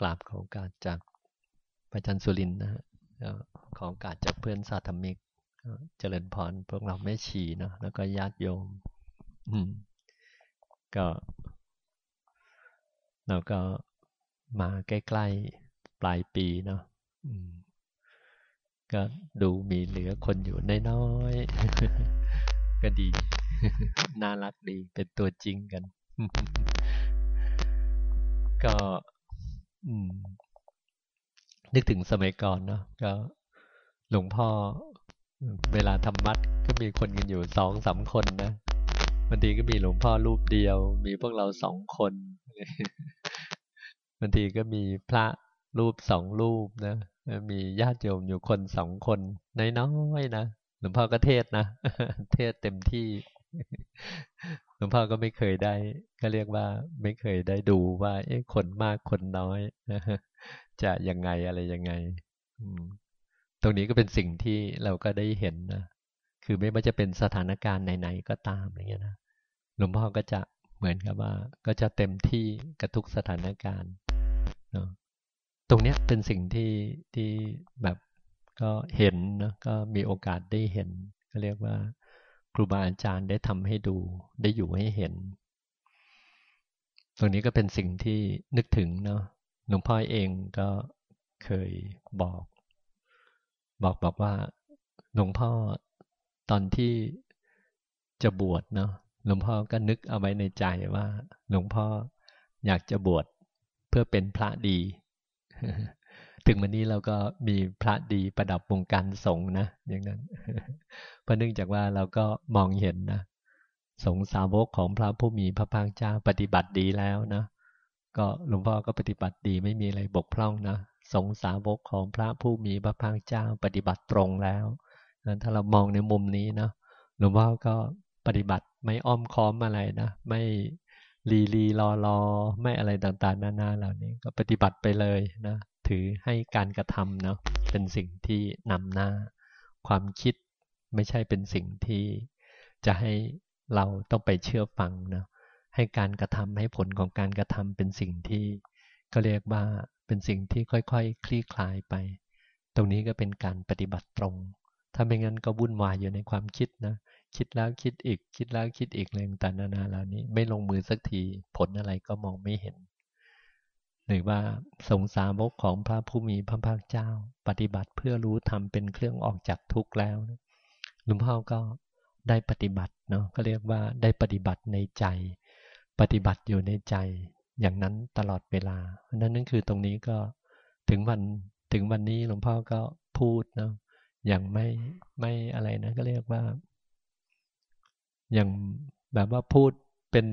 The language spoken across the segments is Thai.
กราบขอโอกาสจากพระอาจารย์สุรินนะฮะขอโอกาสจากเพื่อนสาธมิก เจริญพรพวกเราไม่ฉีเนาะแล้วก็ญาติโยมก็ เราก็มาใกล้ๆปลายปีเนาะก็ดูมีเหลือคนอยู่น้อยๆก็ดี น่ารักดีเป็นตัวจริงกัน ก็ นึกถึงสมัยก่อนเนาะก็หลวงพ่อเวลาทำมัดก็มีคนกันอยู่สองสามคนนะบางทีก็มีหลวงพ่อรูปเดียว มีพวกเราสองคนบางทีก็มีพระรูปสองรูปนะมีญาติโยมอยู่คนสองคนน้อยๆนะหลวงพ่อก็เทศนะเทศเต็มที่ หลวงพ่อก็ไม่เคยได้ ก็เรียกว่าไม่เคยได้ดูว่า เอ๊ะคนมากคนน้อยจะยังไงอะไรยังไงตรงนี้ก็เป็นสิ่งที่เราก็ได้เห็นนะคือไม่ว่าจะเป็นสถานการณ์ไหนๆก็ตามอย่างเงี้ยนะหลวงพ่อก็จะเหมือนกับว่า ก็จะเต็มที่กับทุกสถานการณ์เนาะตรงเนี้ยเป็นสิ่งที่ที่แบบก็เห็นนะก็มีโอกาสได้เห็น ก็เรียกว่า รูบาอาจารย์ได้ทำให้ดู ได้อยู่ให้เห็น ตรงนี้ก็เป็นสิ่งที่นึกถึงเนาะหลวงพ่อเองก็เคยบอก บอกบอกว่า หลวงพ่อตอนที่จะบวชเนาะหลวงพ่อก็นึกเอาไว้ในใจว่า หลวงพ่ออยากจะบวชเพื่อเป็นพระดี ถึงวันนี้เราก็มีพระดีประดับวงการสงฆ์นะ อย่างนั้น เพราะเนื่องจากว่าเราก็มองเห็นนะ สงสาวกของพระผู้มีพระภาคเจ้าปฏิบัติดีแล้วนะ ก็หลวงพ่อก็ปฏิบัติดีไม่มีอะไรบกพร่องนะ สงสาวกของพระผู้มีพระภาคเจ้าปฏิบัติตรงแล้วถ้าเรามองในมุมนี้นะหลวงพ่อก็ปฏิบัติไม่อ้อมค้อมอะไรนะ ไม่ลีลีรอรอไม่อะไรต่างๆนานาเหล่านี้ก็ปฏิบัติไปเลยนะ ถือให้การกระทำเนาะเป็นสิ่งที่นำหน้า ความคิดไม่ใช่เป็นสิ่งที่จะให้เราต้องไปเชื่อฟังนะให้การกระทำให้ผลของการกระทำเป็นสิ่งที่ก็เรียกว่าเป็นสิ่งที่ค่อยๆคคลี่คลายไป ตรงนี้ก็เป็นการปฏิบัติตรง ถ้าไม่งั้นก็วุ่นวายอยู่ในความคิดนะคิดแล้วคิดอีก คิดแล้วคิดอีกเรื่องต่างนานาเหล่านี้ ไม่ลงมือสักทีผลอะไรก็มองไม่เห็น หรือว่าสงสาวกของพระผู้มีพระภาคเจ้า ปฏิบัติเพื่อรู้ทำเป็นเครื่องออกจากทุกข์แล้วหลวงพ่อก็ได้ปฏิบัติเนาะก็เรียกว่าได้ปฏิบัติในใจ ปฏิบัติอยู่ในใจ อย่างนั้นตลอดเวลาเพราะนั้นนั่นคือตรงนี้ก็ถึงวันถึงวันนี้หลวงพ่อก็พูดเนาะอย่างไม่ไม่อะไรนะ ก็เรียกว่า อย่างแบบว่าพูดเป็น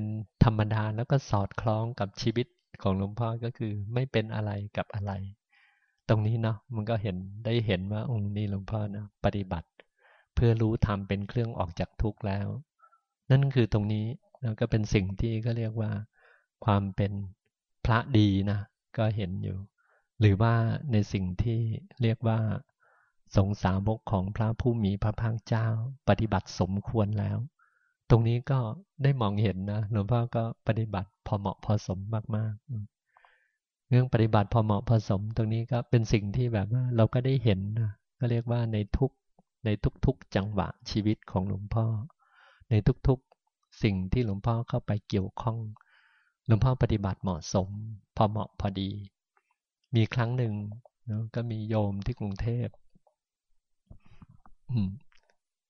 ธรรมดาแล้วก็สอดคล้องกับชีวิต ของหลวงพ่อก็คือไม่เป็นอะไรกับอะไร ตรงนี้เนาะมันก็เห็นได้เห็นว่าองค์นี้หลวงพ่อนะปฏิบัติ เพื่อรู้ทำเป็นเครื่องออกจากทุกข์แล้ว นั่นคือตรงนี้แล้วก็เป็นสิ่งที่ก็เรียกว่า ความเป็นพระดีนะก็เห็นอยู่ หรือว่าในสิ่งที่เรียกว่าสงสาวกของพระผู้มีพระภาคเจ้า ปฏิบัติสมควรแล้ว ตรงนี้ก็ได้มองเห็นนะหลวงพ่อก็ปฏิบัติพอเหมาะพอสมมากๆ เรื่องปฏิบัติพอเหมาะพอสม ตรงนี้ก็เป็นสิ่งที่แบบว่าเราก็ได้เห็นนะก็เรียกว่าในทุกในทุกๆจังหวะชีวิตของหลวงพ่อ ในทุกๆสิ่งที่หลวงพ่อเข้าไปเกี่ยวข้อง หลวงพ่อปฏิบัติเหมาะสม พอเหมาะพอดี มีครั้งหนึ่งนะก็มีโยมที่กรุงเทพ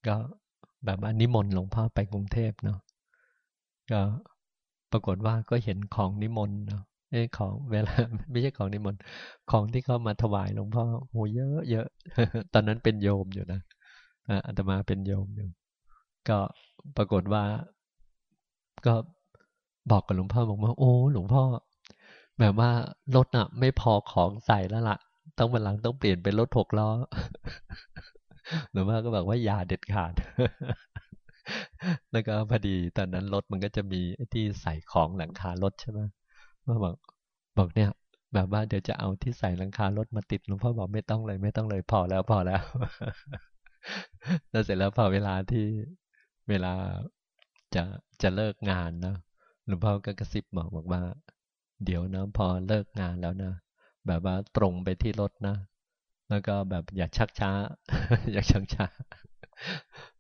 ก็ แบบว่านิมนต์หลวงพ่อไปกรุงเทพเนาะก็ปรากฏว่าก็เห็นของนิมนต์เนาะไอ้ของเวลาไม่ใช่ของนิมนต์ของที่เขามาถวายหลวงพ่อโหเยอะเยอะตอนนั้นเป็นโยมอยู่นะอาตมาเป็นโยมอยู่ก็ปรากฏว่า ก็บอกกับหลวงพ่อบอกว่า โอ้หลวงพ่อ แบบว่ารถอะ ไม่พอของใส่แล้วละ่ะ ต้องวันหลังต้องเปลี่ยนเป็นรถหกล้อ หลวงพ่อก็บอกว่าอย่าเด็ดขาด แล้วก็พอดีตอนนั้นรถมันก็จะมีที่ใส่ของหลังคารถใช่ไหมพ่อบอกบอกเนี่ย แบบว่าเดี๋ยวจะเอาที่ใส่หลังคารถมาติดหลวงพ่อบอกไม่ต้องเลยไม่ต้องเลยพอแล้วพอแล้ว แล้วเสร็จแล้วพอเวลาที่เวลาจะจะเลิกงานนะหลวงพ่อก็กระซิบบอกบอกว่า เดี๋ยวนะพอเลิกงานแล้วนะแบบว่าตรงไปที่รถนะ แล้วก็แบบอย่าชักช้า อย่าชักช้า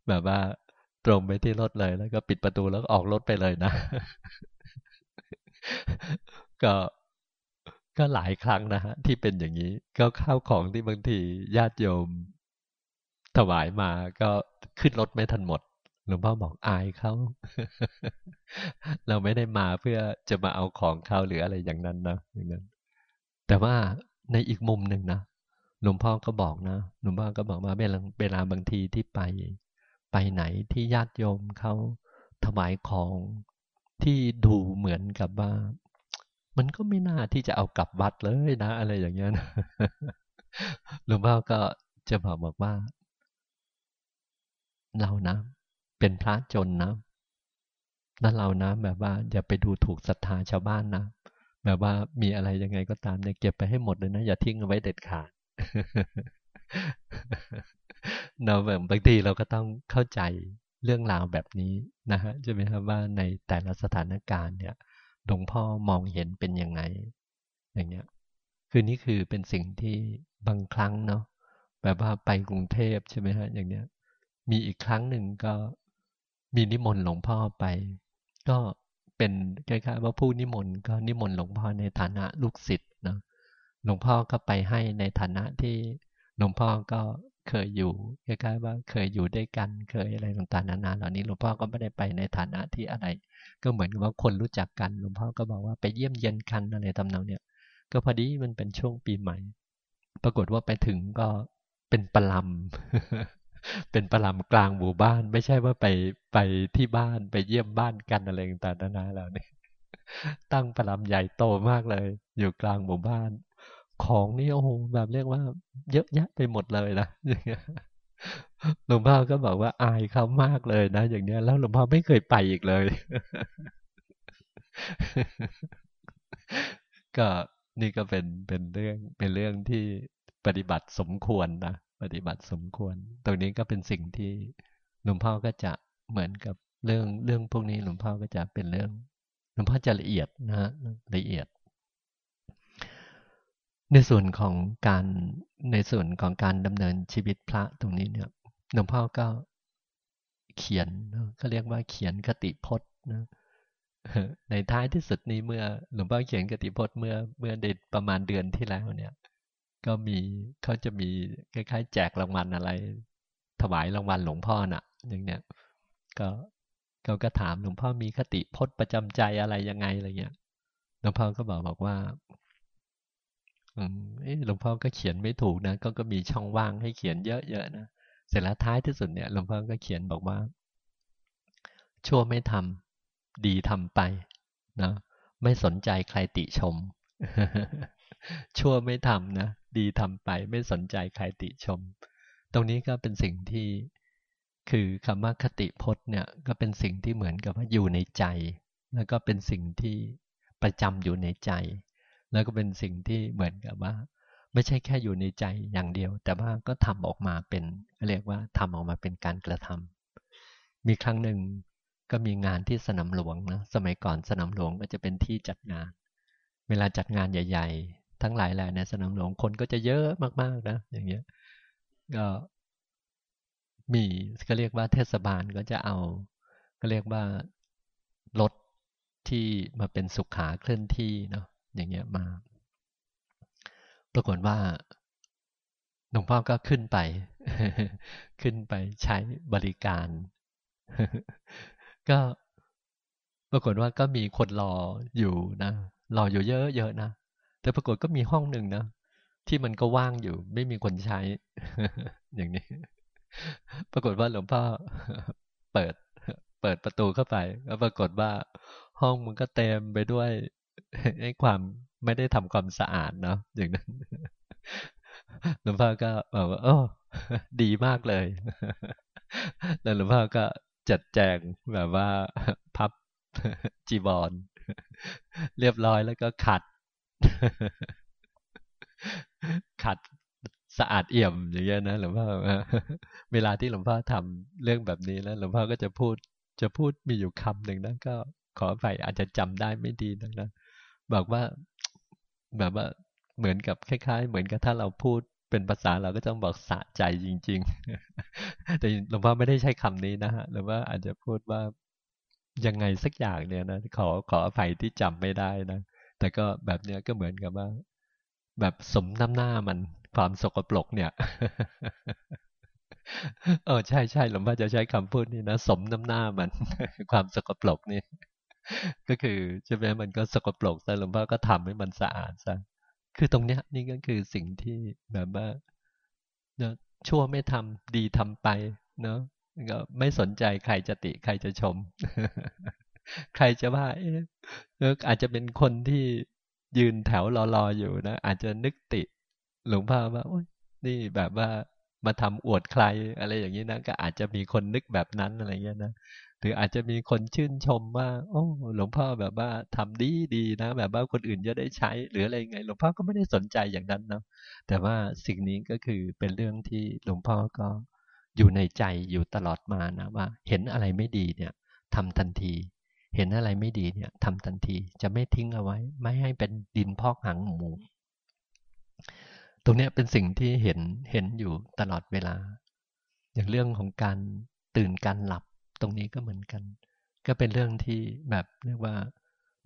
แบบว่าตรงไปที่รถเลย แล้วก็ปิดประตูแล้วก็ออกรถไปเลยนะ ก็ก็หลายครั้งนะฮะที่เป็นอย่างนี้ ก็ข้าวของที่บางทีญาติโยมถวายมาก็ขึ้นรถไม่ทันหมดหลวงพ่อบอกอายเขา เราไม่ได้มาเพื่อจะมาเอาของเขาหรืออะไรอย่างนั้นนะอย่างนั้น แต่ว่าในอีกมุมหนึ่งนะ หลวงพ่อก็บอกนะหลวงพ่อก็บอกว่าเวลาเวลาบางทีที่ไป ไปไหนที่ญาติโยมเขาถวายของที่ดูเหมือนกับว่า มันก็ไม่น่าที่จะเอากลับวัดเลยนะ อะไรอย่างเงี้ยนะหลวงพ่อก็จะบอกบอกว่า เรานะ เป็นพระจนนะนั่นเรานะ แบบว่า อย่าไปดูถูกศรัทธาชาวบ้านนะแบบว่ามีอะไรยังไงก็ตามเนี่ยเก็บไปให้หมดเลยนะ อย่าทิ้งเอาไว้เด็ดขาด เราแบบบางทีเราก็ต้องเข้าใจเรื่องราวแบบนี้นะฮะใช่ไหมครับว่าในแต่ละสถานการณ์เนี่ยหลวงพ่อมองเห็นเป็นยังไง อย่างเงี้ย คือนี่คือเป็นสิ่งที่บางครั้งเนาะแบบว่าไปกรุงเทพใช่ไหมฮะอย่างเนี้ย มีอีกครั้งหนึ่งก็มีนิมนต์หลวงพ่อไป ก็เป็นคล้ายๆว่าผู้นิมนต์ก็นิมนต์หลวงพ่อในฐานะลูกศิษย์ หลวงพ่อก็ไปให้ในฐานะที่หลวงพ่อก็เคยอยู่คล้ายๆว่าเคยอยู่ด้วยกันเคยอะไรต่างๆนานาเหล่านี้หลวงพ่อก็ไม่ได้ไปในฐานะที่อะไร ก็เหมือนกับว่าคนรู้จักกันหลวงพ่อก็บอกว่าไปเยี่ยมเยียนกันอะไรทำนองเนี้ยก็พอดีมันเป็นช่วงปีใหม่ ปรากฏว่าไปถึงก็เป็นประลำเป็นประลำกลางหมู่บ้าน ไม่ใช่ว่าไปไปที่บ้านไปเยี่ยมบ้านกันอะไรต่างๆนานาแล้วนี่ตั้งประลำใหญ่โตมากเลย อยู่กลางหมู่บ้าน ของนี่โอ้โหแบบเรียกว่า เยอะแยะไปหมดเลยนะอย่างเงี้ยหลวงพ่อก็บอกว่าอายเขามากเลยนะอย่างเนี้ย แล้วหลวงพ่อไม่เคยไปอีกเลย ก็นี่ก็เป็นเป็นเรื่องเป็นเรื่องที่ปฏิบัติสมควรนะปฏิบัติสมควร ตรงนี้ก็เป็นสิ่งที่หลวงพ่อก็จะเหมือนกับเรื่องเรื่องพวกนี้หลวงพ่อก็จะเป็นเรื่องหลวงพ่อจะละเอียดนะละเอียด ในส่วนของการในส่วนของการดำเนินชีวิตพระตรงนี้เนี่ยหลวงพ่อก็เขียนเขาเรียกว่าเขียนคติพจน์นะในท้ายที่สุดนี้เมื่อหลวงพ่อเขียนคติพจน์เมื่อเมื่อเด็ดประมาณเดือนที่แล้วเนี่ย ก็มีเขาจะมีคล้ายๆ แจกรางวัลอะไร ถวายรางวัลหลวงพ่อน่ะอย่างเนี้ยก็เขาก็ถามหลวงพ่อมีคติพจน์ประจำใจอะไรยังไงอะไรเงี้ยหลวงพ่อก็บอกบอกว่า อืมหลวงพ่อก็เขียนไม่ถูกนะ ก็ก็มีช่องว่างให้เขียนเยอะๆนะ เสร็จแล้วท้ายที่สุดเนี่ย หลวงพ่อก็เขียนบอกว่า ชั่วไม่ทำดีทำไปนะไม่สนใจใครติชม ชั่วไม่ทำนะ ดีทำไป ไม่สนใจใครติชม ตรงนี้ก็เป็นสิ่งที่คือคำว่าคติพจน์เนี่ยก็เป็นสิ่งที่เหมือนกับว่าอยู่ในใจ แล้วก็เป็นสิ่งที่ประจำอยู่ในใจ แล้วก็เป็นสิ่งที่เหมือนกับว่า ไม่ใช่แค่อยู่ในใจอย่างเดียว แต่ว่าก็ทำออกมาเป็นเรียกว่าทำออกมาเป็นการกระทำมีครั้งหนึ่งก็มีงานที่สนามหลวงนะสมัยก่อนสนามหลวงก็จะเป็นที่จัดงาน เวลาจัดงานใหญ่ ๆ ทั้งหลายแหละในสนามหลวงคนก็จะเยอะมากๆนะ อย่างเงี้ยก็มีก็เรียกว่าเทศบาลก็จะเอา ก็เรียกว่ารถที่มาเป็นสุขาเคลื่อนที่เนาะ อย่างเงี้ยมา ปรากฏว่าหลวงพ่อก็ขึ้นไป ขึ้นไปใช้บริการ ก็ปรากฏว่าก็มีคนรออยู่นะรออยู่เยอะๆนะ แต่ปรากฏก็มีห้องหนึ่งนะที่มันก็ว่างอยู่ ไม่มีคนใช้ อย่างนี้ ปรากฏว่าหลวงพ่อเปิด เปิดประตูเข้าไปแล้วปรากฏว่า ห้องมันก็เต็มไปด้วย ไอ้ความไม่ได้ทำความสะอาดเนาะอย่างนั้นหลวงพ่อก็บอกว่าโอ้ดีมากเลย แล้วหลวงพ่อก็จัดแจงแบบว่าพับจีบอลเรียบร้อยแล้วก็ขัด ขัดสะอาดเอี่ยมอย่างเงี้ยนะหลวงพ่อเวลาที่หลวงพ่อทำเรื่องแบบนี้แล้ว หลวงพ่อก็จะพูดจะพูดมีอยู่คำหนึ่งนะก็ขอไปอาจจะจำได้ไม่ดีนักนะ บอกว่าแบบว่าเหมือนกับคล้าย ๆ เหมือนกับถ้าเราพูดเป็นภาษาเราก็ต้องบอกสะใจจริง ๆ แต่หลวงพ่อไม่ได้ใช้คำนี้นะฮะหรือว่าอาจจะพูดว่ายังไงสักอย่างเนี่ยนะขอขออภัยที่จำไม่ได้นะแต่ก็แบบเนี้ยก็เหมือนกับว่า แบบสมน้ำหน้ามันความสกปรกเนี่ยเออใช่ใช่หลวงพ่อจะใช้คำพูดนี่นะสมน้ำหน้ามัน ความสกปรกนี่ ก็คือใช่ไหมมันก็สกปรกแต่หลวงพ่อก็ทำให้มันสะอาดซะคือตรงเนี้ย นี่ก็คือสิ่งที่แบบว่าเนาะชั่วไม่ทำดีทำไป เนาะก็ไม่สนใจใครจะติใครจะชม ใครจะว่าเอ๊ะอาจจะเป็นคนที่ยืนแถวรอๆอยู่นะอาจจะนึกติ หลวงพ่อว่าโอ้ยนี่แบบว่ามาทำอวดใครอะไรอย่างนี้นะก็อาจจะมีคนนึกแบบนั้นอะไรเงี้ยนะ หรืออาจจะมีคนชื่นชมว่า โอ้หลวงพ่อแบบว่าทำดีดีนะ แบบว่าคนอื่นจะได้ใช้ หรืออะไรไง หลวงพ่อก็ไม่ได้สนใจอย่างนั้นเนาะแต่ว่าสิ่งนี้ก็คือเป็นเรื่องที่หลวงพ่อก็อยู่ในใจอยู่ตลอดมานะว่า เห็นอะไรไม่ดีเนี่ยทำทันที เห็นอะไรไม่ดีเนี่ยทำทันทีจะไม่ทิ้งเอาไว้ ไม่ให้เป็นดินพอกหางหมูตรงนี้เป็นสิ่งที่เห็นเห็นอยู่ตลอดเวลา อย่างเรื่องของการตื่นการหลับ ตรงนี้ก็เหมือนกัน ก็เป็นเรื่องที่แบบเรียกว่า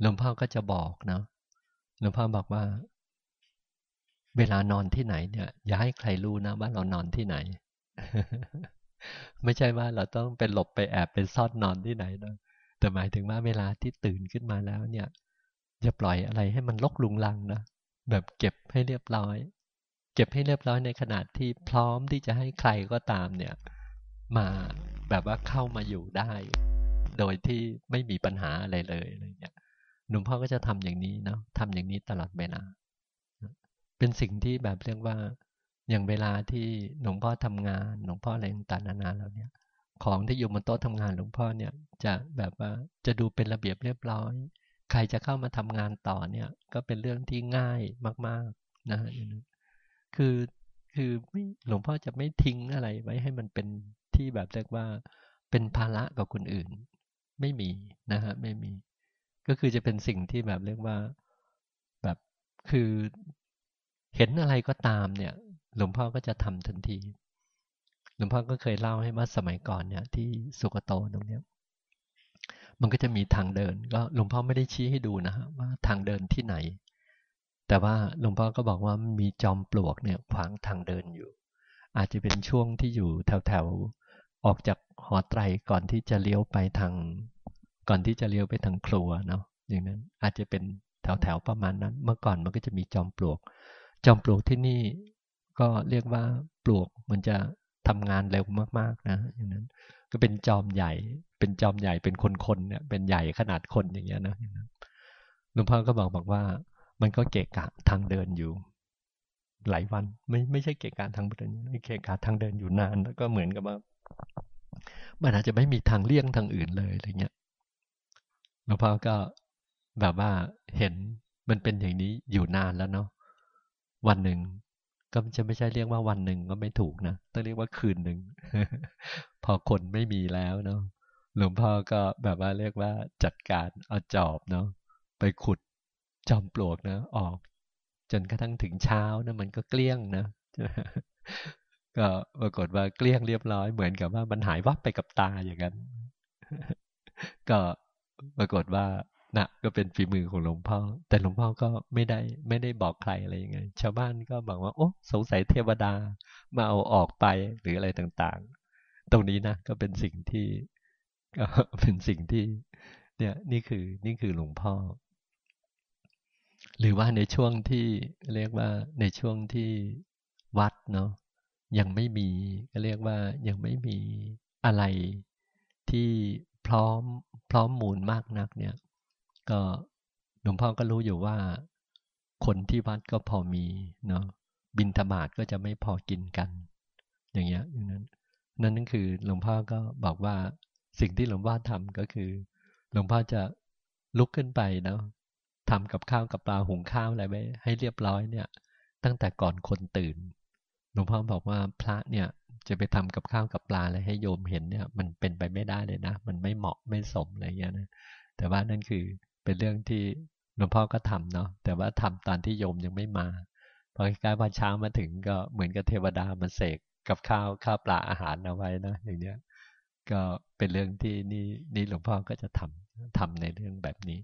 หลวงพ่อก็จะบอกเนาะหลวงพ่อบอกว่า เวลานอนที่ไหนเนี่ย อย่าให้ใครรู้นะว่าเรานอนที่ไหน ไม่ใช่ว่าเราต้องไปหลบไปแอบไปซ่อนนอนที่ไหนนะแต่หมายถึงว่าเวลาที่ตื่นขึ้นมาแล้วเนี่ยอย่าปล่อยอะไรให้มันลกลุงลังนะแบบเก็บให้เรียบร้อย เก็บให้เรียบร้อยในขนาดที่พร้อมที่จะให้ใครก็ตามเนี่ย มา แบบว่าเข้ามาอยู่ได้ โดยที่ไม่มีปัญหาอะไรเลยอะไรเงี้ยหลวงพ่อก็จะทำอย่างนี้เนาะทำอย่างนี้ตลอดเวลาเป็นสิ่งที่แบบเรียกว่าอย่างเวลาที่หลวงพ่อทำงานหลวงพ่ออะไรต่างๆนานาแล้วเนี่ย ของที่อยู่บนโต๊ะทำงานหลวงพ่อเนี่ย จะแบบว่าจะดูเป็นระเบียบเรียบร้อย ใครจะเข้ามาทำงานต่อเนี่ย ก็เป็นเรื่องที่ง่ายมาก ๆนะฮะคือคือไม่หลวงพ่อจะไม่ทิ้งอะไรไว้ให้มันเป็น ที่แบบเรียกว่าเป็นภาระกับคนอื่น ไม่มีนะฮะไม่มี ก็คือจะเป็นสิ่งที่แบบเรียกว่าแบบคือเห็นอะไรก็ตามเนี่ย หลวงพ่อก็จะทำทันที หลวงพ่อก็เคยเล่าให้ว่าสมัยก่อนเนี่ย ที่สุกโตตรงเนี้ยมันก็จะมีทางเดิน ก็หลวงพ่อไม่ได้ชี้ให้ดูนะฮะว่าทางเดินที่ไหน แต่ว่าหลวงพ่อก็บอกว่ามีจอมปลวกเนี่ยขวางทางเดินอยู่ อาจจะเป็นช่วงที่อยู่แถวๆ ออกจากหอไตรก่อนที่จะเลี้ยวไปทาง ก่อนที่จะเลี้ยวไปทางครัวเนาะอย่างนั้นอาจจะเป็นแถวๆประมาณนั้น เมื่อก่อนมันก็จะมีจอมปลวก จอมปลวกที่นี่ก็เรียกว่าปลวกมันจะทำงานเร็วมากๆนะอย่างนั้น ก็เป็นจอมใหญ่ เป็นจอมใหญ่เป็นคนๆเนี่ยเป็นใหญ่ขนาดคนอย่างเงี้ยนะหลวงพ่อก็บอกบอกว่า มันก็เกะกะทางเดินอยู่ หลายวันไม่ไม่ใช่เกะกะทางเดินเกะกะทางเดินอยู่นาน แล้วก็เหมือนกับว่า มันอาจจะไม่มีทางเลี่ยงทางอื่นเลยอะไรเงี้ยหลวงพ่อก็แบบว่าเห็นมันเป็นอย่างนี้อยู่นานแล้วเนาะวันหนึ่งก็จะไม่ใช่เรียกว่าวันหนึ่งก็ไม่ถูกนะต้องเรียกว่าคืนหนึ่งพอคนไม่มีแล้วเนาะหลวงพ่อก็แบบว่าเรียกว่าจัดการเอาจอบเนาะไปขุดจอมปลวกนะออก จนกระทั่งถึงเช้านะมันก็เกลี้ยงนะ ก็ปรากฏว่าเกลี้ยงเรียบร้อยเหมือนกับว่ามันหายวับไปกับตาอย่างนั้น ก็ปรากฏว่านะก็เป็นฝีมือของหลวงพ่อ แต่หลวงพ่อก็ไม่ได้ไม่ได้บอกใครอะไรย่างเงี้ยชาวบ้านก็บอกว่า โอ้สงสัยเทวดามาเอาออกไปหรืออะไรต่างๆ ตรงนี้นะก็เป็นสิ่งที่ก็เป็นสิ่งที่ เนี่ยนี่คือนี่คือหลวงพ่อ หรือว่าในช่วงที่เรียกว่าในช่วงที่วัดเนาะ ยังไม่มี ก็เรียกว่ายังไม่มีอะไรที่พร้อมพร้อมมูลมากนักเนี่ย ก็หลวงพ่อก็รู้อยู่ว่า คนที่วัดก็พอมีเนาะบินธบาตก็จะไม่พอกินกัน อย่างเงี้ยอย่างนั้น นั่นนั่นคือหลวงพ่อก็บอกว่าสิ่งที่หลวงพ่อทำก็คือ หลวงพ่อจะลุกขึ้นไปเนาะทำกับข้าวกับปลาหุงข้าวอะไรไว้ให้เรียบร้อยเนี่ย ตั้งแต่ก่อนคนตื่น หลวงพ่อบอกว่าพระเนี่ยจะไปทำกับข้าวกับปลาอะไรให้โยมเห็นเนี่ย มันเป็นไปไม่ได้เลยนะ มันไม่เหมาะไม่สมอะไรเงี้ยนะแต่ว่านั่นคือเป็นเรื่องที่หลวงพ่อก็ทำเนาะแต่ว่าทำตอนที่โยมยังไม่มาพอใกล้วันเช้ามาถึงก็เหมือนกับเทวดามันเสกกับข้าวข้าวปลาอาหารเอาไว้นะอย่างเนี้ยก็เป็นเรื่องที่นี่นี่หลวงพ่อก็จะทำทำในเรื่องแบบนี้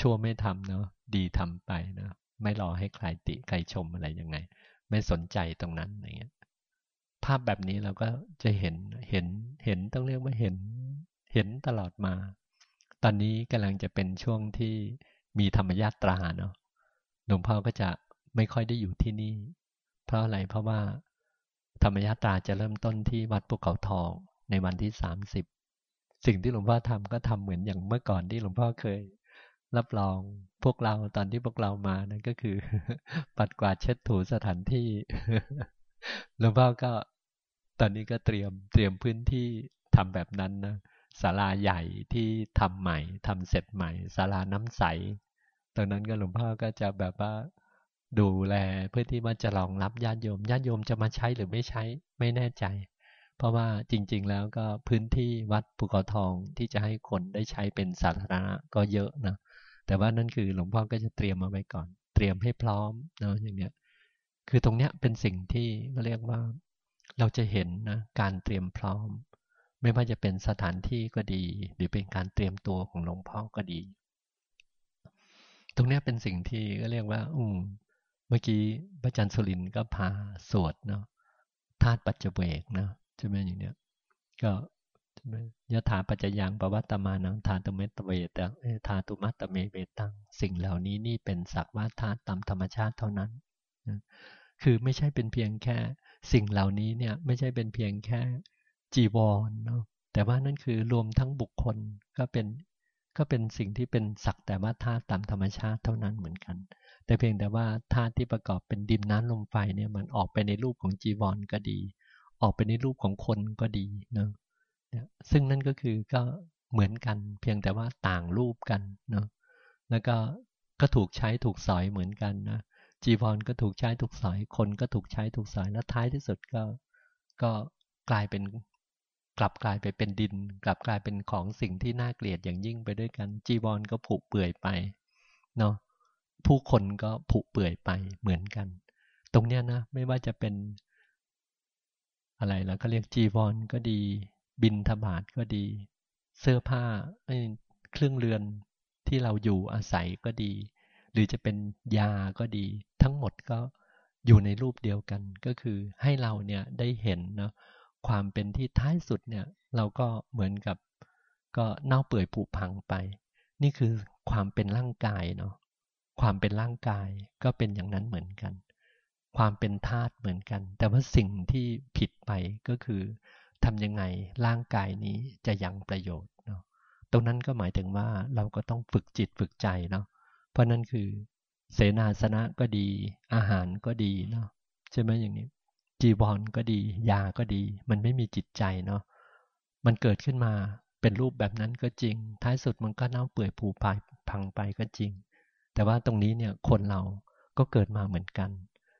ชั่วไม่ทำเนาะดีทำไปนะไม่รอให้ใครติใครชมอะไรยังไง ไม่สนใจตรงนั้นอย่างเงี้ยภาพแบบนี้เราก็จะเห็นเห็นเห็นต้องเรียกว่าเห็น เห็นตลอดมา ตอนนี้กำลังจะเป็นช่วงที่มีธรรมญาตราเนาะหลวงพ่อก็จะไม่ค่อยได้อยู่ที่นี่ เพราะอะไรเพราะว่า ธรรมญาตราจะเริ่มต้นที่วัดภูเขาทองในวันที่สามสิบสิ่งที่หลวงพ่อทำก็ทำเหมือนอย่างเมื่อก่อนที่หลวงพ่อเคย รับรองพวกเราตอนที่พวกเรามานั่นก็คือ ปัดกวาดเช็ดถูสถานที่หลวงพ่อก็ตอนนี้ก็เตรียมเตรียมพื้นที่ทำแบบนั้นนะศาลาใหญ่ที่ทำใหม่ทำเสร็จใหม่ศาลาน้ำใสตรงนั้นก็หลวงพ่อก็จะแบบว่าดูแลเพื่อที่ว่าจะรองรับญาติโยมญาติโยมจะมาใช้หรือไม่ใช้ไม่แน่ใจ เพราะว่าจริง ๆ แล้วก็พื้นที่วัดภูเขาทองที่จะให้คนได้ใช้เป็นสาธารณะก็เยอะนะ แต่ว่านั่นคือหลวงพ่อก็จะเตรียมมาไว้ก่อน เตรียมให้พร้อมเนาะอย่างเนี้ยคือตรงเนี้ยเป็นสิ่งที่เรียกว่า เราจะเห็นนะการเตรียมพร้อม ไม่ว่าจะเป็นสถานที่ก็ดี หรือเป็นการเตรียมตัวของหลวงพ่อก็ดี ตรงเนี้ยเป็นสิ่งที่ก็เรียกว่า อืมเมื่อกี้พระจันทร์สุรินก็พาสวดเนาะธาตุปัจเจเวกนะใช่ไหมอย่างเนี้ยก็ ยถาปัจจยังปวัตตมานังธาตุเมตเวตังธาตุมัตตเมเวตัง สิ่งเหล่านี้นี่เป็นสักว่าธาตุตามธรรมชาติเท่านั้น คือไม่ใช่เป็นเพียงแค่ สิ่งเหล่านี้เนี่ยไม่ใช่เป็นเพียงแค่จีวรเนาะแต่ว่านั่นคือรวมทั้งบุคคลก็เป็นก็เป็นสิ่งที่เป็นสักแต่ว่าธาตุตามธรรมชาติเท่านั้นเหมือนกัน แต่เพียงแต่ว่าธาตุที่ประกอบเป็นดินน้ำลมไฟเนี่ยมันออกไปในรูปของจีวรก็ดี ออกไปในรูปของคนก็ดีเนาะ ซึ่งนั่นก็คือก็เหมือนกัน เพียงแต่ว่าต่างรูปกันเนาะแล้วก็ก็ถูกใช้ถูกสอยเหมือนกันนะจีวรก็ถูกใช้ถูกสอยคนก็ถูกใช้ถูกสอยแล้วท้ายที่สุดก็ก็กลายเป็นกลับกลายไปเป็นดิน กลับกลายเป็นของสิ่งที่น่าเกลียดอย่างยิ่งไปด้วยกัน จีวรก็ผุเปื่อยไปเนาะผู้คนก็ผุเปื่อยไปเหมือนกัน ตรงเนี้ยนะไม่ว่าจะเป็น อะไรแล้วก็เรียกจีวรก็ดี บินทบาทก็ดี เสื้อผ้าเครื่องเรือนที่เราอยู่อาศัยก็ดี หรือจะเป็นยาก็ดี ทั้งหมดก็อยู่ในรูปเดียวกันก็คือให้เราเนี่ยได้เห็นเนาะความเป็นที่ท้ายสุดเนี่ยเราก็เหมือนกับก็เน่าเปื่อยผุพังไป นี่คือความเป็นร่างกายเนาะความเป็นร่างกายก็เป็นอย่างนั้นเหมือนกัน ความเป็นธาตุเหมือนกัน แต่ว่าสิ่งที่ผิดไปก็คือ ทำยังไงร่างกายนี้จะยังประโยชน์เนาะตรงนั้นก็หมายถึงว่าเราก็ต้องฝึกจิตฝึกใจเนาะเพราะนั่นคือ เสนาสนะก็ดี อาหารก็ดีเนาะใช่ไหมอย่างนี้ จีวรก็ดี ยาก็ดี มันไม่มีจิตใจเนาะมันเกิดขึ้นมาเป็นรูปแบบนั้นก็จริง ท้ายสุดมันก็เน่าเปื่อยผุพังไปก็จริง แต่ว่าตรงนี้เนี่ยคนเราก็เกิดมาเหมือนกัน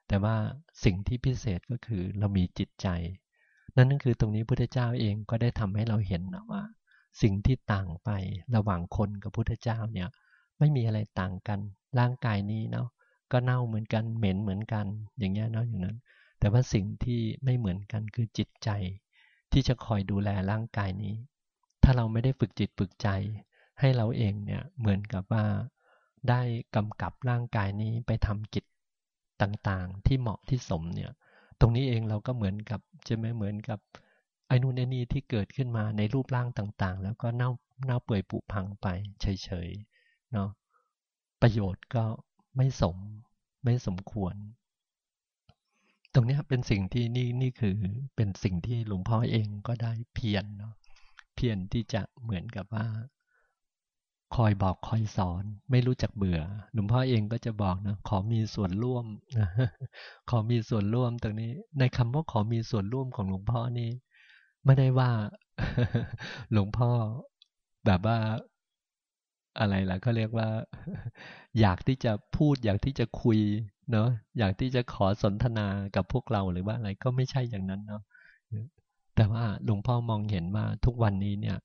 แต่ว่าสิ่งที่พิเศษก็คือเรามีจิตใจ นั่นนั่นคือตรงนี้พุทธเจ้าเองก็ได้ทำให้เราเห็นนะว่า สิ่งที่ต่างไประหว่างคนกับพุทธเจ้าเนี่ยไม่มีอะไรต่างกัน ร่างกายนี้เนาะก็เน่าเหมือนกันเหม็นเหมือนกัน อย่างเงี้ยเนาะอย่างนั้น แต่ว่าสิ่งที่ไม่เหมือนกันคือจิตใจ ที่จะคอยดูแลร่างกายนี้ ถ้าเราไม่ได้ฝึกจิตฝึกใจ ให้เราเองเนี่ยเหมือนกับว่า ได้กำกับร่างกายนี้ไปทำกิจต่างๆ ที่เหมาะที่สมเนี่ย ตรงนี้เองเราก็เหมือนกับจะไม่เหมือนกับไอ้นู่นไอ้นี่ที่เกิดขึ้นมาในรูปร่างต่าง ๆ แล้วก็เน่าเน่าเปื่อยผุพังไปเฉยๆเนาะประโยชน์ก็ไม่สมไม่สมควร ตรงนี้เป็นสิ่งที่นี่นี่คือเป็นสิ่งที่หลวงพ่อเองก็ได้เพียรเนาะเพียรที่จะเหมือนกับว่า คอยบอกคอยสอน ไม่รู้จักเบื่อ หลวงพ่อเองก็จะบอกนะขอมีส่วนร่วมนะขอมีส่วนร่วมตรงนี้ ในคำว่าขอมีส่วนร่วมของหลวงพ่อนี่ไม่ได้ว่า หลวงพ่อแบบว่าอะไรล่ะก็เรียกว่า อยากที่จะพูด อยากที่จะคุยเนาะอยากที่จะขอสนทนากับพวกเราหรือว่าอะไรก็ไม่ใช่อย่างนั้นเนาะแต่ว่าหลวงพ่อมองเห็นว่าทุกวันนี้เนี่ย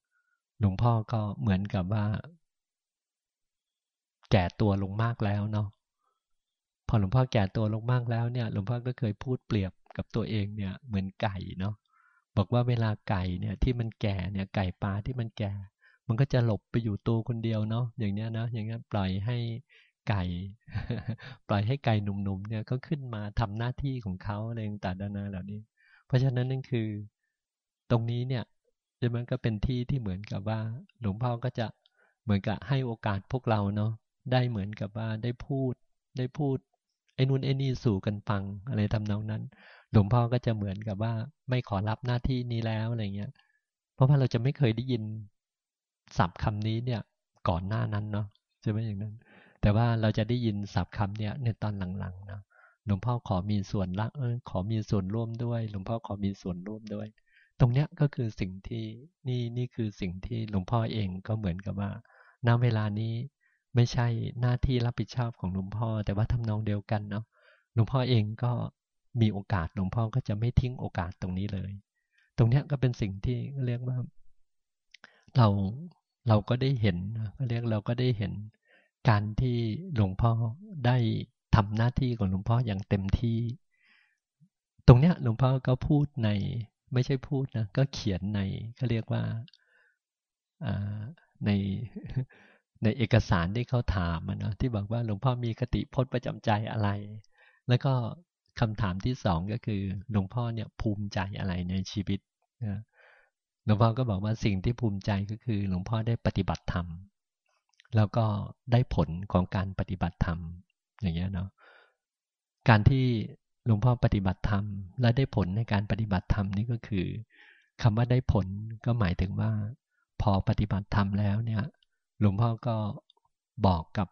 หลวงพ่อก็เหมือนกับว่า แก่ตัวลงมากแล้วเนาะพอหลวงพ่อแก่ตัวลงมากแล้วเนี่ย หลวงพ่อก็เคยพูดเปรียบกับตัวเองเนี่ย เหมือนไก่เนาะบอกว่าเวลาไก่เนี่ยที่มันแก่เนี่ยไก่ปลาที่มันแก่ มันก็จะหลบไปอยู่ตัวคนเดียวเนาะอย่างเนี้ยนะอย่างเงี้ยปล่อยให้ไก่ ปล่อยให้ไก่หนุ่มๆเนี่ยก็ขึ้นมาทำหน้าที่ของเขาอะไรต่างๆนาเหล่านี้ เพราะฉะนั้นนั่นคือ ตรงนี้เนี่ยมันก็เป็นที่ที่เหมือนกับว่า หลวงพ่อก็จะเหมือนกับให้โอกาสพวกเราเนาะ ได้เหมือนกับว่าได้พูด ได้พูดไอ้นู่นไอ้นี่สู่กันฟังอะไรทำนองนั้น หลวงพ่อก็จะเหมือนกับว่า ไม่ขอรับหน้าที่นี้แล้วอะไรเงี้ย เพราะว่าเราจะไม่เคยได้ยินศัพท์คำนี้เนี่ย ก่อนหน้านั้นเนาะใช่ไหมอย่างนั้น แต่ว่าเราจะได้ยินศัพท์คำเนี่ยในตอนหลังๆนะหลวงพ่อขอมีส่วนละเออขอมีส่วนร่วมด้วย หลวงพ่อขอมีส่วนร่วมด้วย ตรงเนี้ยก็คือสิ่งที่นี่นี่คือสิ่งที่หลวงพ่อเองก็เหมือนกับว่าณเวลานี้ ไม่ใช่หน้าที่รับผิดชอบของหลวงพ่อ แต่ว่าทำนองเดียวกันเนาะหลวงพ่อเองก็มีโอกาสหลวงพ่อก็จะไม่ทิ้งโอกาสตรงนี้เลย ตรงนี้ก็เป็นสิ่งที่เรียกว่า เราเราก็ได้เห็นก็เรียกเราก็ได้เห็นการที่หลวงพ่อได้ทำหน้าที่ของหลวงพ่ออย่างเต็มที่ ตรงเนี้ยหลวงพ่อก็พูดในไม่ใช่พูดนะก็เขียนในก็เรียกว่าใน ในเอกสารที่เขาถามนะที่บอกว่าหลวงพ่อมีคติพจน์ประจำใจอะไร แล้วก็คำถามที่สองก็คือหลวงพ่อเนี่ยภูมิใจอะไรในชีวิตนะหลวงพ่อก็บอกว่าสิ่งที่ภูมิใจก็คือหลวงพ่อได้ปฏิบัติธรรม แล้วก็ได้ผลของการปฏิบัติธรรมอย่างเงี้ยเนาะการที่หลวงพ่อปฏิบัติธรรม และได้ผลในการปฏิบัติธรรมนี่ก็คือคำว่าได้ผลก็หมายถึงว่า พอปฏิบัติธรรมแล้วเนี่ย หลวงพ่อก็บอกกับ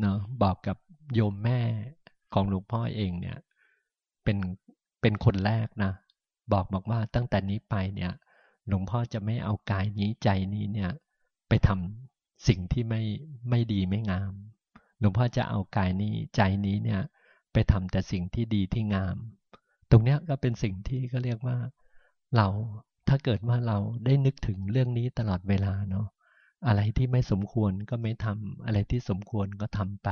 เนาะบอกกับโยมแม่ของหลวงพ่อเองเนี่ย เป็นเป็นคนแรกนะ บอกบอกว่าตั้งแต่นี้ไปเนี่ย หลวงพ่อจะไม่เอากายนี้ใจนี้เนี่ย ไปทำสิ่งที่ไม่ไม่ดีไม่งาม หลวงพ่อจะเอากายนี้ใจนี้เนี่ย ไปทำแต่สิ่งที่ดีที่งาม ตรงเนี้ยก็เป็นสิ่งที่ก็เรียกว่า เราถ้าเกิดว่าเราได้นึกถึงเรื่องนี้ตลอดเวลาเนาะ อะไรที่ไม่สมควรก็ไม่ทำอะไรที่สมควรก็ทำไป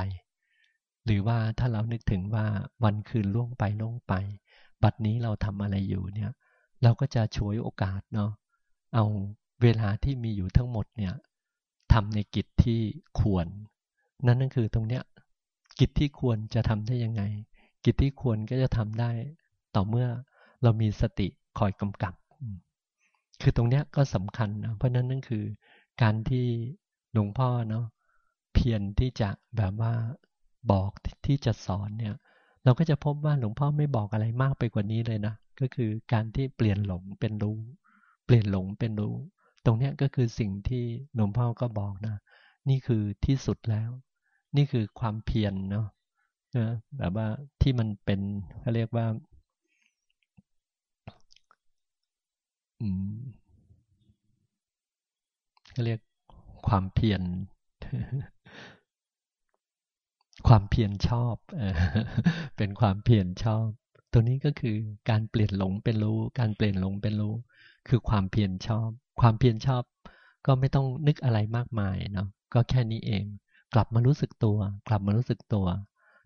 หรือว่าถ้าเรานึกถึงว่าวันคืนล่วงไปล่วงไป บัดนี้เราทำอะไรอยู่เนี่ย เราก็จะช่วยโอกาสเนาะเอาเวลาที่มีอยู่ทั้งหมดเนี่ยทำในกิจที่ควร นั่นนั่นคือตรงเนี้ยกิจที่ควรจะทำได้ยังไง กิจที่ควรก็จะทำได้ ต่อเมื่อเรามีสติคอยกำกับ คือตรงเนี้ยก็สำคัญนะเพราะนั้นนั่นคือ การที่หลวงพ่อเนาะเพียรที่จะแบบว่าบอกที่จะสอนเนี่ย เราก็จะพบว่าหลวงพ่อไม่บอกอะไรมากไปกว่านี้เลยนะก็คือการที่เปลี่ยนหลงเป็นรู้ เปลี่ยนหลงเป็นรู้ ตรงเนี้ก็คือสิ่งที่หลวงพ่อก็บอกนะ นี่คือที่สุดแล้ว นี่คือความเพียรเนาะนะแบบว่าที่มันเป็นเขาเรียกว่า อืม เรียกความเพียรความเพียรชอบเป็นความเพียรชอบ ตัวนี้ก็คือการเปลี่ยนหลงเป็นรู้ การเปลี่ยนหลงเป็นรู้ คือความเพียรชอบ ความเพียรชอบ ก็ไม่ต้องนึกอะไรมากมายเนาะก็แค่นี้เอง กลับมารู้สึกตัว กลับมารู้สึกตัว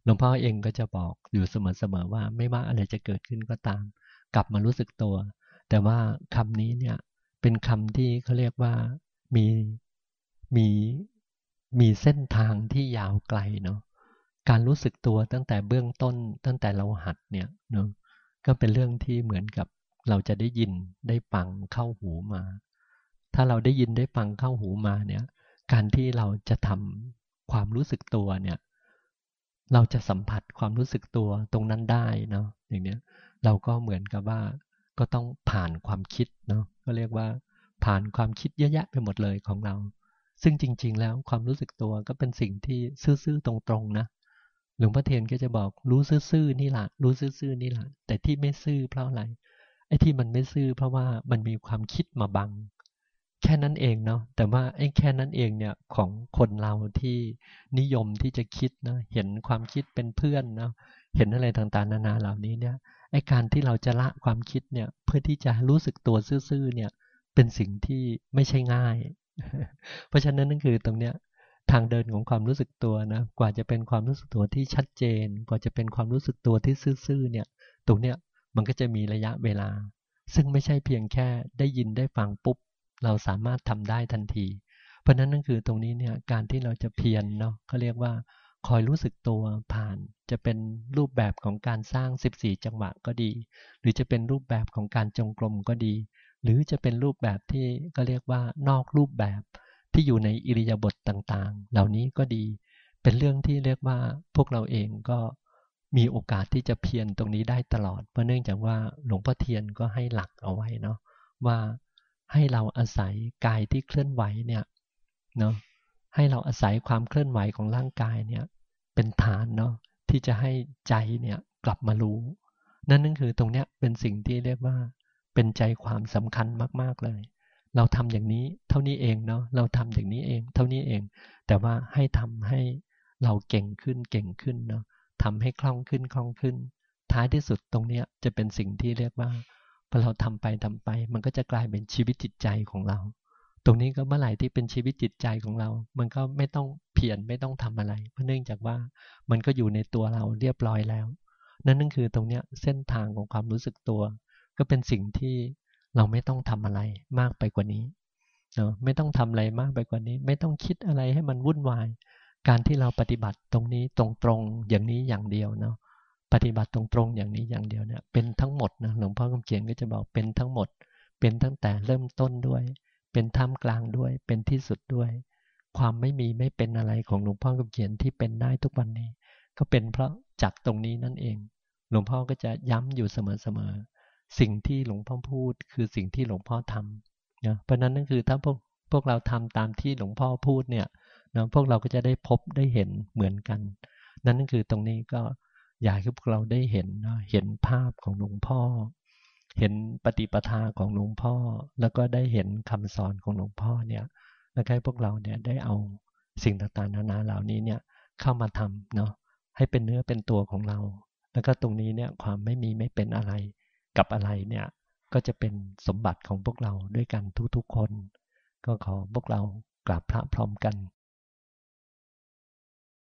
หลวงพ่อเองก็จะบอกอยู่เสมอๆว่า ไม่ว่าอะไรจะเกิดขึ้นก็ตาม กลับมารู้สึกตัว แต่ว่าคำนี้เนี่ยเป็นคำที่เขาเรียกว่า มีมีมีเส้นทางที่ยาวไกลเนาะการรู้สึกตัวตั้งแต่เบื้องต้นตั้งแต่เราหัดเนี่ยเนาะก็เป็นเรื่องที่เหมือนกับเราจะได้ยินได้ฟังเข้าหูมา ถ้าเราได้ยินได้ฟังเข้าหูมาเนี่ย การที่เราจะทำความรู้สึกตัวเนี่ย เราจะสัมผัสความรู้สึกตัวตรงนั้นได้เนาะอย่างเนี้ยเราก็เหมือนกับว่าก็ต้องผ่านความคิดเนาะก็เรียกว่า ผ่านความคิดเยอะแยะไปหมดเลยของเรา ซึ่งจริง ๆ แล้วความรู้สึกตัวก็เป็นสิ่งที่ซื่อๆตรงๆนะหลวงพ่อเทียนก็จะบอกรู้ซื่อๆนี่แหละรู้ซื่อๆนี่แหละแต่ที่ไม่ซื่อเพราะอะไรไอ้ที่มันไม่ซื่อเพราะว่ามันมีความคิดมาบัง แค่นั้นเองเนาะแต่ว่าไอ้แค่นั้นเองเนี่ยของคนเราที่นิยมที่จะคิดนะเห็นความคิดเป็นเพื่อนเนาะเห็นอะไรต่างๆนานาเหล่านี้เนี่ยไอ้การที่เราจะละความคิดเนี่ยเพื่อที่จะรู้สึกตัวซื่อๆเนี่ย เป็นสิ่งที่ไม่ใช่ง่าย เพราะฉะนั้นนั่นคือตรงเนี้ยทางเดินของความรู้สึกตัวนะ กว่าจะเป็นความรู้สึกตัวที่ชัดเจน กว่าจะเป็นความรู้สึกตัวที่ซื่อๆเนี่ยตรงเนี้ยมันก็จะมีระยะเวลา ซึ่งไม่ใช่เพียงแค่ได้ยินได้ฟังปุ๊บ เราสามารถทำได้ทันที เพราะนั้นนั่นคือตรงนี้เนี่ยการที่เราจะเพียรเนาะเขาเรียกว่าคอยรู้สึกตัวผ่าน จะเป็นรูปแบบของการสร้าง 14 จังหวะก็ดี หรือจะเป็นรูปแบบของการจงกรมก็ดี หรือจะเป็นรูปแบบที่ก็เรียกว่านอกรูปแบบที่อยู่ในอิริยาบถต่างๆ เหล่านี้ก็ดี เป็นเรื่องที่เรียกว่าพวกเราเองก็มีโอกาสที่จะเพียรตรงนี้ได้ตลอด เพราะเนื่องจากว่าหลวงพ่อเทียนก็ให้หลักเอาไว้เนาะว่าให้เราอาศัยกายที่เคลื่อนไหวเนี่ยเนาะให้เราอาศัยความเคลื่อนไหวของร่างกายเนี่ยเป็นฐานเนาะที่จะให้ใจเนี่ยกลับมารู้ นั่นนั่นคือตรงเนี้ยเป็นสิ่งที่เรียกว่า เป็นใจความสำคัญมาก ๆ เลย เราทำอย่างนี้เท่านี้เองเนาะเราทำอย่างนี้เอง เท่านี้เอง แต่ว่าให้ทำให้เราเก่งขึ้นเก่งขึ้นเนาะทำให้คล่องขึ้นคล่องขึ้น ท้ายที่สุดตรงเนี้ยจะเป็นสิ่งที่เรียกว่าพอเราทำไปทำไป มันก็จะกลายเป็นชีวิตจิตใจของเรา ตรงนี้ก็เมื่อไหร่ที่เป็นชีวิตจิตใจของเรา มันก็ไม่ต้องเพียรไม่ต้องทำอะไร เพราะเนื่องจากว่ามันก็อยู่ในตัวเราเรียบร้อยแล้ว นั่นนั่นคือตรงเนี้ยเส้นทางของความรู้สึกตัว ก็เป็นสิ่งที่เราไม่ต้องทำอะไรมากไปกว่านี้เนาะไม่ต้องทำอะไรมากไปกว่านี้ ไม่ต้องคิดอะไรให้มันวุ่นวาย การที่เราปฏิบัติตรงนี้ตรงๆอย่างนี้อย่างเดียวเนาะปฏิบัติตรงๆอย่างนี้อย่างเดียวเนี่ยเป็นทั้งหมดนะหลวงพ่อคำเขียนก็จะบอกเป็นทั้งหมด เป็นตั้งแต่เริ่มต้นด้วย เป็นท่ามกลางด้วย เป็นที่สุดด้วย ความไม่มีไม่เป็นอะไรของหลวงพ่อคำเขียนที่เป็นได้ทุกวันนี้ ก็เป็นเพราะจากตรงนี้นั่นเอง หลวงพ่อก็จะย้ำอยู่เสมอๆ สิ่งที่หลวงพ่อพูด คือสิ่งที่หลวงพ่อทำนะเพราะนั้นนั่นคือถ้าพวกพวกเราทำตามที่หลวงพ่อพูดเนี่ยนะพวกเราก็จะได้พบได้เห็นเหมือนกัน นั่นก็คือตรงนี้ก็อยากให้พวกเราได้เห็นนะเห็นภาพของหลวงพ่อ เห็นปฏิปทาของหลวงพ่อ แล้วก็ได้เห็นคำสอนของหลวงพ่อเนี่ยแล้วให้พวกเราเนี่ยได้เอาสิ่งต่างๆนานาเหล่านี้เนี่ยเข้ามาทำเนาะให้เป็นเนื้อเป็นตัวของเรา แล้วก็ตรงนี้เนี่ยความไม่มีไม่เป็นอะไร กับอะไรเนี่ยก็จะเป็นสมบัติของพวกเราด้วยกันทุกๆคน ก็ขอพวกเรากราบพระพร้อมกัน